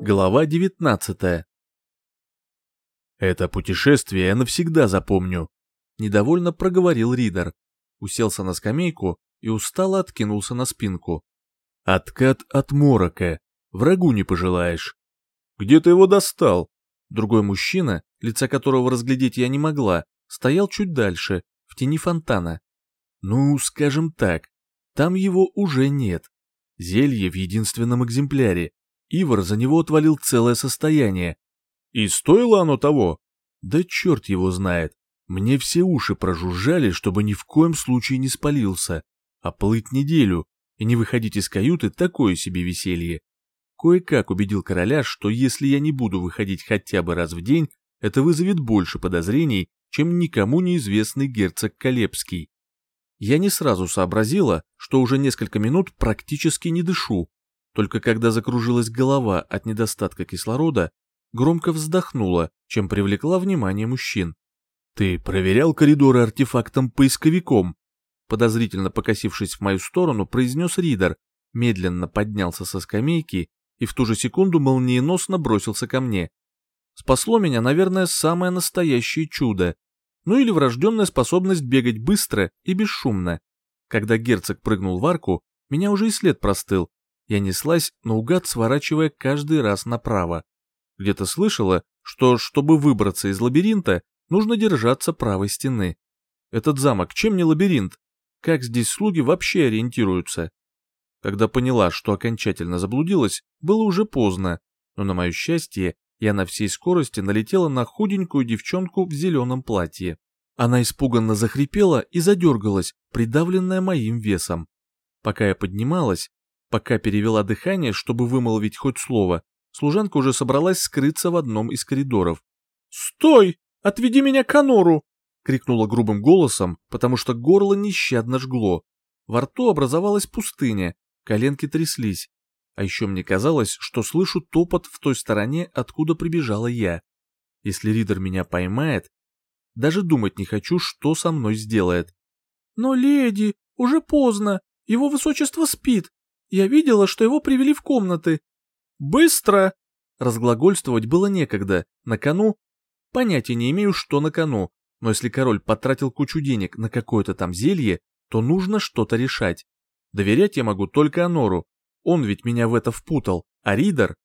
Глава 19 «Это путешествие я навсегда запомню», — недовольно проговорил Ридер. Уселся на скамейку и устало откинулся на спинку. «Откат от морока. Врагу не пожелаешь». «Где ты его достал?» Другой мужчина, лица которого разглядеть я не могла, стоял чуть дальше, в тени фонтана. Ну, скажем так, там его уже нет. Зелье в единственном экземпляре. Ивар за него отвалил целое состояние. И стоило оно того? Да черт его знает. Мне все уши прожужжали, чтобы ни в коем случае не спалился. А плыть неделю и не выходить из каюты такое себе веселье. Кое-как убедил короля, что если я не буду выходить хотя бы раз в день, это вызовет больше подозрений, чем никому неизвестный герцог Колепский. Я не сразу сообразила, что уже несколько минут практически не дышу, только когда закружилась голова от недостатка кислорода, громко вздохнула, чем привлекла внимание мужчин. «Ты проверял коридоры артефактом-поисковиком?» Подозрительно покосившись в мою сторону, произнес Ридер, медленно поднялся со скамейки и в ту же секунду молниеносно бросился ко мне. Спасло меня, наверное, самое настоящее чудо. Ну или врожденная способность бегать быстро и бесшумно. Когда герцог прыгнул в арку, меня уже и след простыл. Я неслась, наугад сворачивая каждый раз направо. Где-то слышала, что, чтобы выбраться из лабиринта, нужно держаться правой стены. Этот замок чем не лабиринт? Как здесь слуги вообще ориентируются? Когда поняла, что окончательно заблудилась, было уже поздно, но на мое счастье я на всей скорости налетела на худенькую девчонку в зеленом платье. Она испуганно захрипела и задергалась, придавленная моим весом. Пока я поднималась, пока перевела дыхание, чтобы вымолвить хоть слово, служанка уже собралась скрыться в одном из коридоров. «Стой! Отведи меня к Анору!» — крикнула грубым голосом, потому что горло нещадно жгло. Во рту образовалась пустыня, коленки тряслись. А еще мне казалось, что слышу топот в той стороне, откуда прибежала я. Если Ридер меня поймает, даже думать не хочу, что со мной сделает. «Но, леди, уже поздно. Его высочество спит. Я видела, что его привели в комнаты. Быстро!» Разглагольствовать было некогда. На кону? Понятия не имею, что на кону. Но если король потратил кучу денег на какое-то там зелье, то нужно что-то решать. Доверять я могу только Анору. Он ведь меня в это впутал. А Ридер?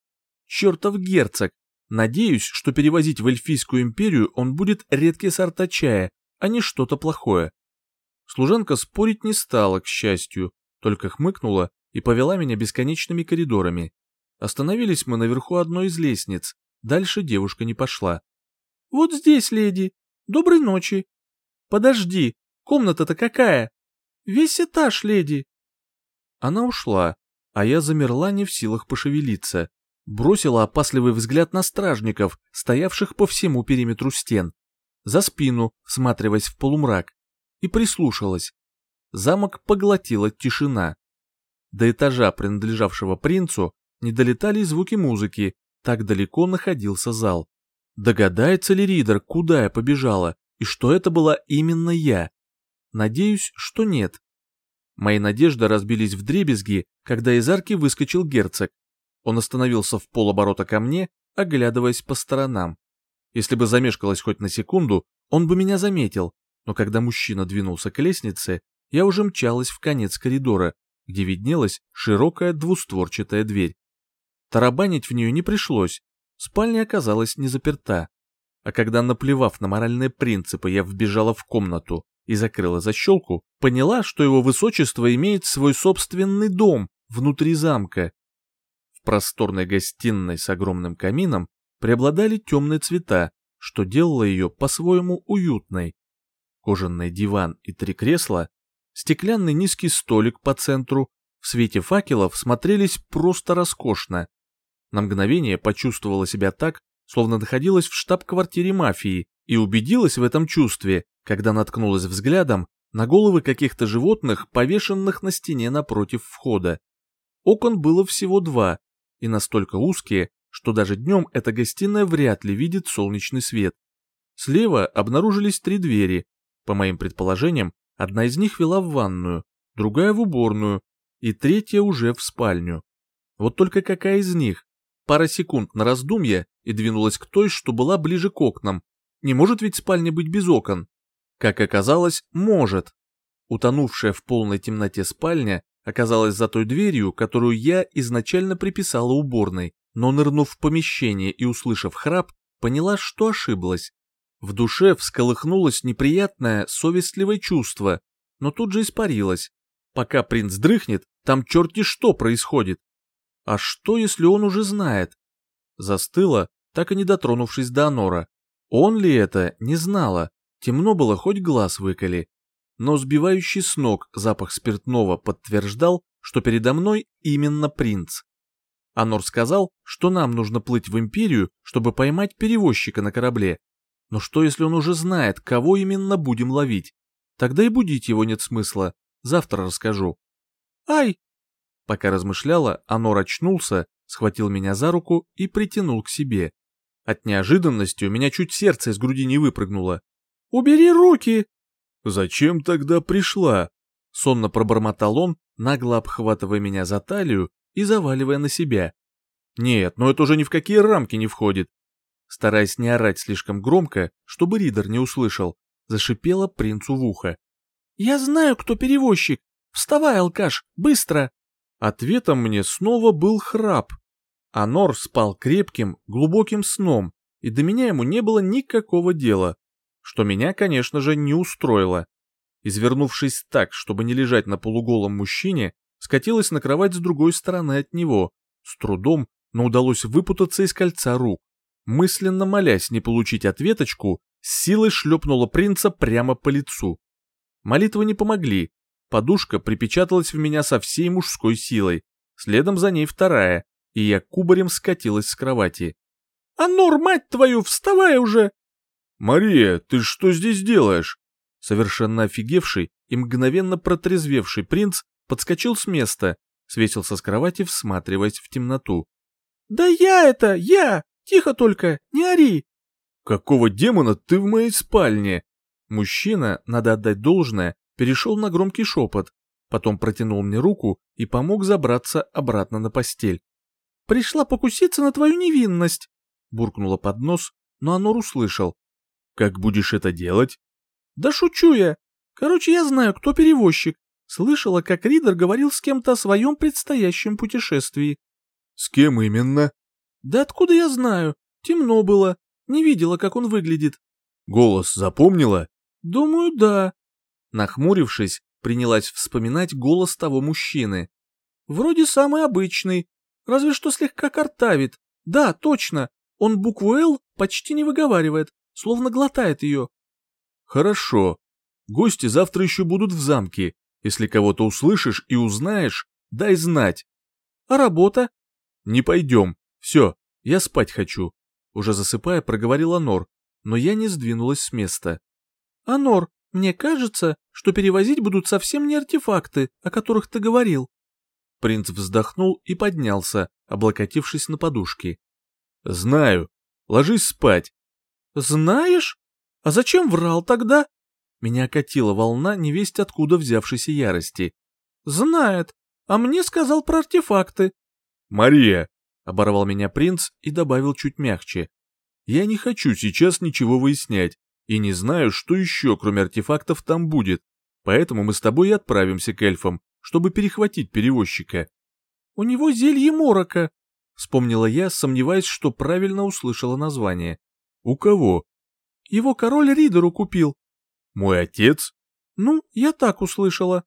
Чертов герцог. Надеюсь, что перевозить в Эльфийскую империю он будет редкие сорта чая, а не что-то плохое. Служанка спорить не стала, к счастью, только хмыкнула и повела меня бесконечными коридорами. Остановились мы наверху одной из лестниц, дальше девушка не пошла. «Вот здесь, леди. Доброй ночи». «Подожди, комната-то какая?» «Весь этаж, леди», она ушла, а я замерла не в силах пошевелиться. Бросила опасливый взгляд на стражников, стоявших по всему периметру стен. За спину, всматриваясь в полумрак. И прислушалась. Замок поглотила тишина. До этажа, принадлежавшего принцу, не долетали звуки музыки, так далеко находился зал. Догадается ли Ридер, куда я побежала, и что это была именно я? Надеюсь, что нет. Мои надежды разбились вдребезги, когда из арки выскочил герцог. Он остановился в полоборота ко мне, оглядываясь по сторонам. Если бы замешкалась хоть на секунду, он бы меня заметил, но когда мужчина двинулся к лестнице, я уже мчалась в конец коридора, где виднелась широкая двустворчатая дверь. Тарабанить в нее не пришлось, спальня оказалась не заперта. А когда, наплевав на моральные принципы, я вбежала в комнату, и закрыла защелку, поняла, что его высочество имеет свой собственный дом внутри замка. В просторной гостиной с огромным камином преобладали темные цвета, что делало ее по-своему уютной. Кожаный диван и три кресла, стеклянный низкий столик по центру в свете факелов смотрелись просто роскошно. На мгновение почувствовала себя так, словно находилась в штаб-квартире мафии и убедилась в этом чувстве, когда наткнулась взглядом на головы каких-то животных, повешенных на стене напротив входа. Окон было всего два, и настолько узкие, что даже днем эта гостиная вряд ли видит солнечный свет. Слева обнаружились три двери. По моим предположениям, одна из них вела в ванную, другая в уборную, и третья уже в спальню. Вот только какая из них? Пара секунд на раздумье и двинулась к той, что была ближе к окнам. Не может ведь спальня быть без окон? Как оказалось, может. Утонувшая в полной темноте спальня оказалась за той дверью, которую я изначально приписала уборной, но нырнув в помещение и услышав храп, поняла, что ошиблась. В душе всколыхнулось неприятное, совестливое чувство, но тут же испарилось. Пока принц дрыхнет, там черти что происходит. А что, если он уже знает? Застыла, так и не дотронувшись до Анора. Он ли это, не знала, Темно было хоть глаз выколи, но сбивающий с ног запах спиртного подтверждал, что передо мной именно принц. Анор сказал, что нам нужно плыть в Империю, чтобы поймать перевозчика на корабле. Но что, если он уже знает, кого именно будем ловить? Тогда и будить его нет смысла. Завтра расскажу. Ай! Пока размышляла, Анор очнулся, схватил меня за руку и притянул к себе. От неожиданности у меня чуть сердце из груди не выпрыгнуло. Убери руки!» «Зачем тогда пришла?» Сонно пробормотал он, нагло обхватывая меня за талию и заваливая на себя. «Нет, но ну это уже ни в какие рамки не входит!» Стараясь не орать слишком громко, чтобы Ридер не услышал, зашипела принцу в ухо. «Я знаю, кто перевозчик! Вставай, алкаш, быстро!» Ответом мне снова был храп. Анор спал крепким, глубоким сном, и до меня ему не было никакого дела что меня, конечно же, не устроило. Извернувшись так, чтобы не лежать на полуголом мужчине, скатилась на кровать с другой стороны от него, с трудом, но удалось выпутаться из кольца рук. Мысленно молясь не получить ответочку, силой шлепнула принца прямо по лицу. Молитвы не помогли. Подушка припечаталась в меня со всей мужской силой. Следом за ней вторая, и я кубарем скатилась с кровати. «А нор, мать твою, вставай уже! «Мария, ты что здесь делаешь?» Совершенно офигевший и мгновенно протрезвевший принц подскочил с места, светился с кровати, всматриваясь в темноту. «Да я это, я! Тихо только, не ори!» «Какого демона ты в моей спальне?» Мужчина, надо отдать должное, перешел на громкий шепот, потом протянул мне руку и помог забраться обратно на постель. «Пришла покуситься на твою невинность!» буркнула под нос, но Анор услышал, как будешь это делать? Да шучу я. Короче, я знаю, кто перевозчик. Слышала, как Ридер говорил с кем-то о своем предстоящем путешествии. С кем именно? Да откуда я знаю? Темно было. Не видела, как он выглядит. Голос запомнила? Думаю, да. Нахмурившись, принялась вспоминать голос того мужчины. Вроде самый обычный, разве что слегка картавит. Да, точно, он букву «Л» почти не выговаривает, словно глотает ее. Хорошо. Гости завтра еще будут в замке. Если кого-то услышишь и узнаешь, дай знать. А работа? Не пойдем. Все, я спать хочу. Уже засыпая, проговорила Нор, но я не сдвинулась с места. А Нор, мне кажется, что перевозить будут совсем не артефакты, о которых ты говорил. Принц вздохнул и поднялся, облокотившись на подушки. «Знаю. Ложись спать. Знаешь? А зачем врал тогда? Меня катила волна, невесть откуда взявшейся ярости. Знает, а мне сказал про артефакты. Мария, оборвал меня принц и добавил чуть мягче. Я не хочу сейчас ничего выяснять и не знаю, что еще, кроме артефактов, там будет. Поэтому мы с тобой и отправимся к эльфам, чтобы перехватить перевозчика. У него зелье морока, вспомнила я, сомневаясь, что правильно услышала название. «У кого?» «Его король Ридеру купил». «Мой отец?» «Ну, я так услышала».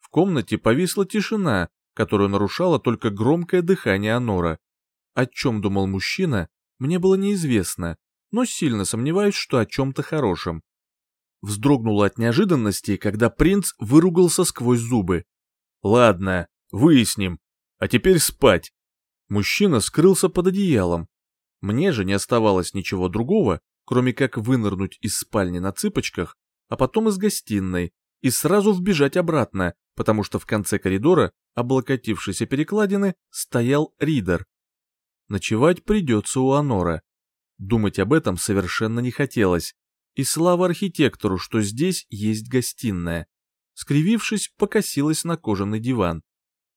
В комнате повисла тишина, которую нарушало только громкое дыхание Анора. О чем думал мужчина, мне было неизвестно, но сильно сомневаюсь, что о чем-то хорошем. Вздрогнула от неожиданности, когда принц выругался сквозь зубы. «Ладно, выясним. А теперь спать». Мужчина скрылся под одеялом, мне же не оставалось ничего другого, кроме как вынырнуть из спальни на цыпочках, а потом из гостиной, и сразу вбежать обратно, потому что в конце коридора, облокотившейся перекладины, стоял Ридер. Ночевать придется у Анора. Думать об этом совершенно не хотелось. И слава архитектору, что здесь есть гостиная. Скривившись, покосилась на кожаный диван.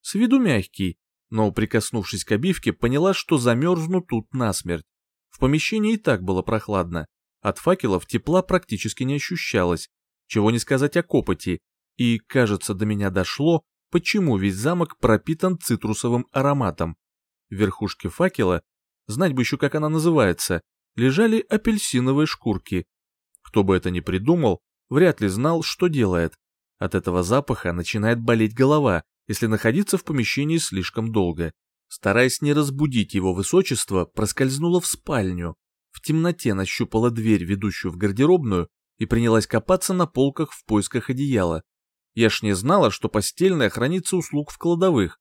С виду мягкий, но, прикоснувшись к обивке, поняла, что замерзну тут насмерть. В помещении и так было прохладно. От факелов тепла практически не ощущалось, чего не сказать о копоти. И, кажется, до меня дошло, почему весь замок пропитан цитрусовым ароматом. В верхушке факела, знать бы еще как она называется, лежали апельсиновые шкурки. Кто бы это ни придумал, вряд ли знал, что делает. От этого запаха начинает болеть голова, если находиться в помещении слишком долго. Стараясь не разбудить его высочество, проскользнула в спальню. В темноте нащупала дверь, ведущую в гардеробную, и принялась копаться на полках в поисках одеяла. Я ж не знала, что постельная хранится услуг в кладовых.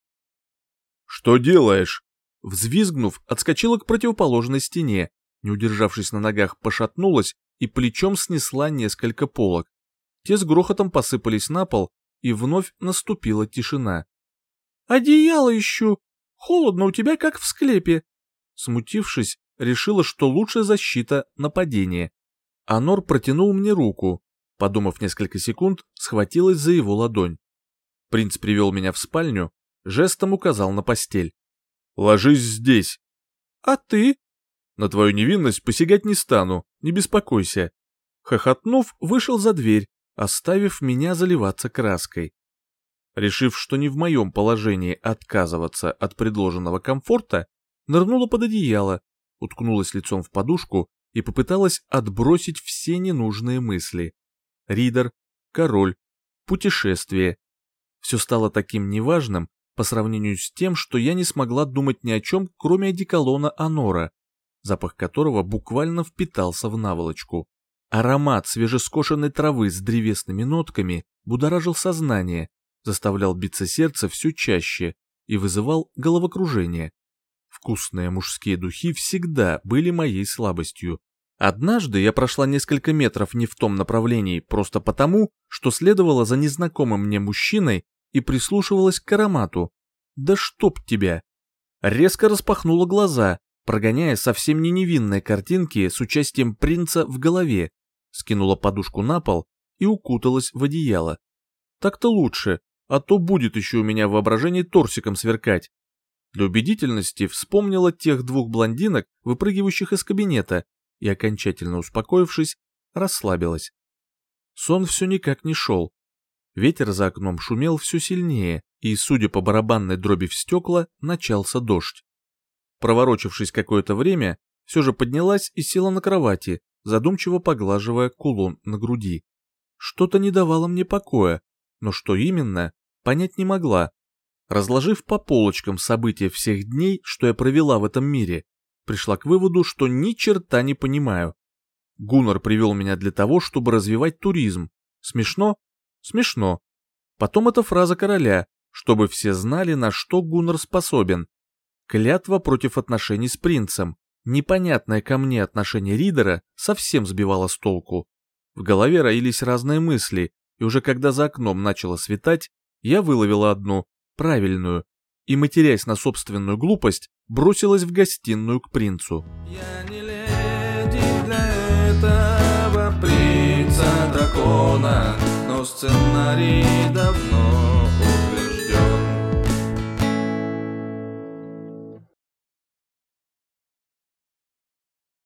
«Что делаешь?» Взвизгнув, отскочила к противоположной стене, не удержавшись на ногах, пошатнулась и плечом снесла несколько полок. Те с грохотом посыпались на пол, и вновь наступила тишина. «Одеяло ищу! Холодно у тебя, как в склепе!» Смутившись, решила, что лучше защита нападения. Анор протянул мне руку. Подумав несколько секунд, схватилась за его ладонь. Принц привел меня в спальню, жестом указал на постель. «Ложись здесь!» «А ты?» «На твою невинность посягать не стану, не беспокойся». Хохотнув, вышел за дверь, оставив меня заливаться краской. Решив, что не в моем положении отказываться от предложенного комфорта, нырнула под одеяло, уткнулась лицом в подушку и попыталась отбросить все ненужные мысли. Ридер, король, путешествие. Все стало таким неважным по сравнению с тем, что я не смогла думать ни о чем, кроме одеколона Анора, запах которого буквально впитался в наволочку. Аромат свежескошенной травы с древесными нотками будоражил сознание, заставлял биться сердце все чаще и вызывал головокружение. Вкусные мужские духи всегда были моей слабостью. Однажды я прошла несколько метров не в том направлении просто потому, что следовала за незнакомым мне мужчиной и прислушивалась к аромату. «Да чтоб тебя!» Резко распахнула глаза, прогоняя совсем не невинные картинки с участием принца в голове скинула подушку на пол и укуталась в одеяло. Так-то лучше, а то будет еще у меня воображение торсиком сверкать. Для убедительности вспомнила тех двух блондинок, выпрыгивающих из кабинета, и, окончательно успокоившись, расслабилась. Сон все никак не шел. Ветер за окном шумел все сильнее, и, судя по барабанной дроби в стекла, начался дождь. Проворочившись какое-то время, все же поднялась и села на кровати, задумчиво поглаживая кулон на груди. Что-то не давало мне покоя, но что именно, понять не могла. Разложив по полочкам события всех дней, что я провела в этом мире, пришла к выводу, что ни черта не понимаю. Гуннар привел меня для того, чтобы развивать туризм. Смешно? Смешно. Потом эта фраза короля, чтобы все знали, на что Гуннар способен. Клятва против отношений с принцем непонятное ко мне отношение Ридера совсем сбивало с толку. В голове роились разные мысли, и уже когда за окном начало светать, я выловила одну, правильную, и, матерясь на собственную глупость, бросилась в гостиную к принцу. Я не леди для этого принца дракона, но сценарий давно